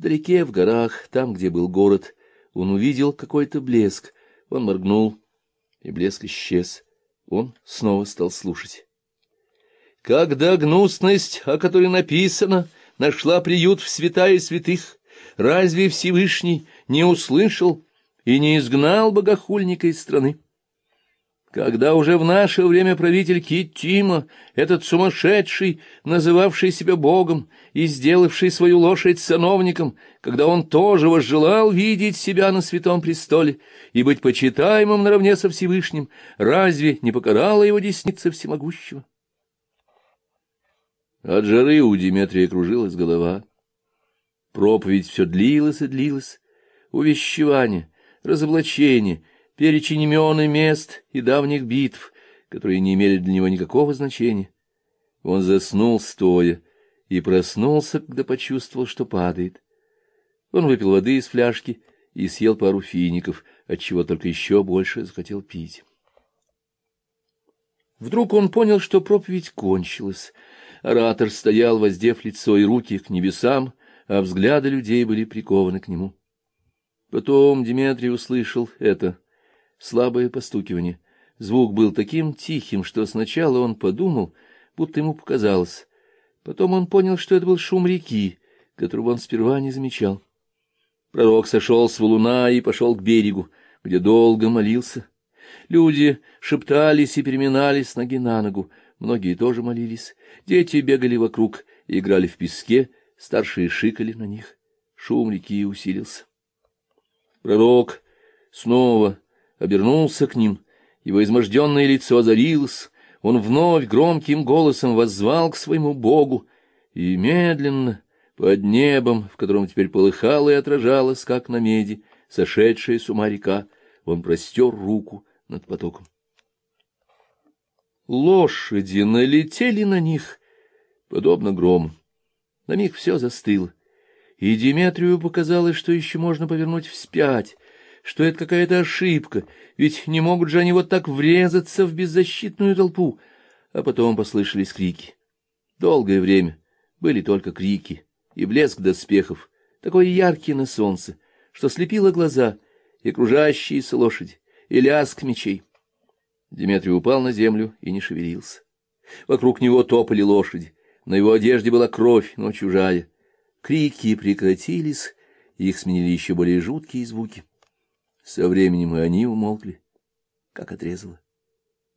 Вдалеке, в горах, там, где был город, он увидел какой-то блеск. Он моргнул, и блеск исчез. Он снова стал слушать. Когда гнусность, о которой написано, нашла приют в святая святых, разве Всевышний не услышал и не изгнал богохульника из страны? Когда уже в наше время правитель Китима, этот сумасшедший, называвший себя богом и сделавший свою лошадь сановником, когда он тоже возжелал видеть себя на святом престоле и быть почитаемым наравне со Всевышним, разве не покарала его десница всемогущего? От жары у Диметрия кружилась голова. Проповедь все длилась и длилась. Увещевание, разоблачение, перечень имен и мест и давних битв, которые не имели для него никакого значения. Он заснул стоя и проснулся, когда почувствовал, что падает. Он выпил воды из фляжки и съел пару фиников, отчего только еще больше захотел пить. Вдруг он понял, что проповедь кончилась. Оратор стоял, воздев лицо и руки к небесам, а взгляды людей были прикованы к нему. Потом Дмитрий услышал это слабое постукивание. Звук был таким тихим, что сначала он подумал, будто ему показалось. Потом он понял, что это был шум реки, которого он сперва не замечал. Пророк сошел с валуна и пошел к берегу, где долго молился. Люди шептались и переминались с ноги на ногу, многие тоже молились. Дети бегали вокруг и играли в песке, старшие шикали на них. Шум реки усилился. Пророк снова обернулся к ним, его изможденное лицо озарилось, он вновь громким голосом воззвал к своему Богу, и медленно, под небом, в котором теперь полыхало и отражалось, как на меди, сошедшая с ума река, он простер руку над потоком. Лошади налетели на них, подобно грому. На миг все застыло, и Диметрию показалось, что еще можно повернуть вспять, что это какая-то ошибка, ведь не могут же они вот так врезаться в беззащитную толпу. А потом послышались крики. Долгое время были только крики и блеск доспехов, такой яркий на солнце, что слепило глаза, и кружащиеся лошади, и лязг мечей. Дмитрий упал на землю и не шевелился. Вокруг него топали лошади, на его одежде была кровь, но чужая. Крики прекратились, их сменили еще более жуткие звуки. Со временем и они умолкли, как отрезало.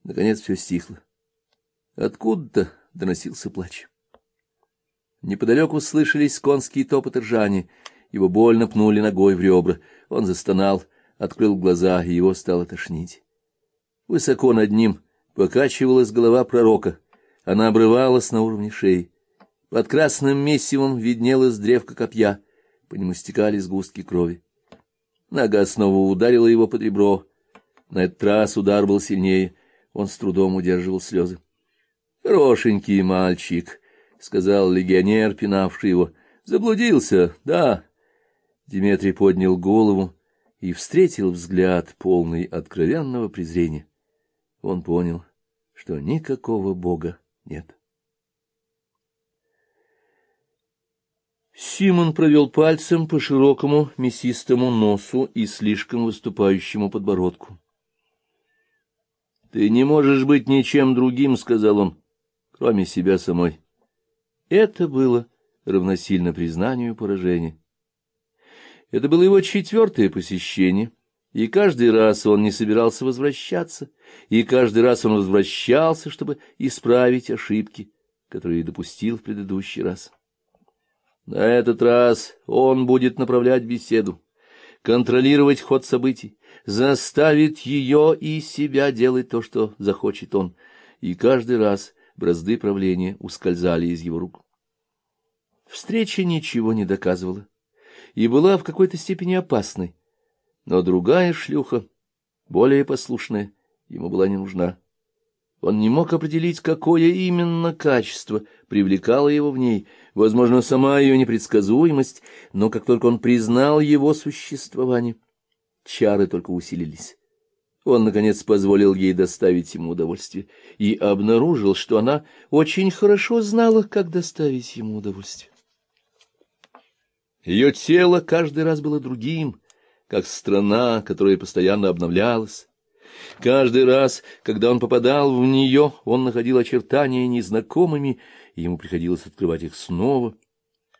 Наконец все стихло. Откуда-то доносился плач. Неподалеку слышались конские топот ржания. Его больно пнули ногой в ребра. Он застонал, открыл глаза, и его стало тошнить. Высоко над ним покачивалась голова пророка. Она обрывалась на уровне шеи. Под красным мессивом виднелась древко копья. По нему стекали сгустки крови. Нога снова ударила его под ребро. На этот раз удар был сильнее. Он с трудом удерживал слезы. — Хорошенький мальчик, — сказал легионер, пинавший его. — Заблудился, да. Дмитрий поднял голову и встретил взгляд, полный откровенного презрения. Он понял, что никакого Бога нет. Симон провел пальцем по широкому мясистому носу и слишком выступающему подбородку. — Ты не можешь быть ничем другим, — сказал он, — кроме себя самой. Это было равносильно признанию поражения. Это было его четвертое посещение, и каждый раз он не собирался возвращаться, и каждый раз он возвращался, чтобы исправить ошибки, которые допустил в предыдущий раз. На этот раз он будет направлять беседу, контролировать ход событий, заставит ее и себя делать то, что захочет он, и каждый раз бразды правления ускользали из его рук. Встреча ничего не доказывала и была в какой-то степени опасной, но другая шлюха, более послушная, ему была не нужна. Он не мог определить, какое именно качество привлекало его в ней, возможно, сама ее непредсказуемость, но как только он признал его существование, чары только усилились. Он, наконец, позволил ей доставить ему удовольствие и обнаружил, что она очень хорошо знала, как доставить ему удовольствие. Ее тело каждый раз было другим, как страна, которая постоянно обновлялась. Каждый раз, когда он попадал в нее, он находил очертания незнакомыми, и ему приходилось открывать их снова.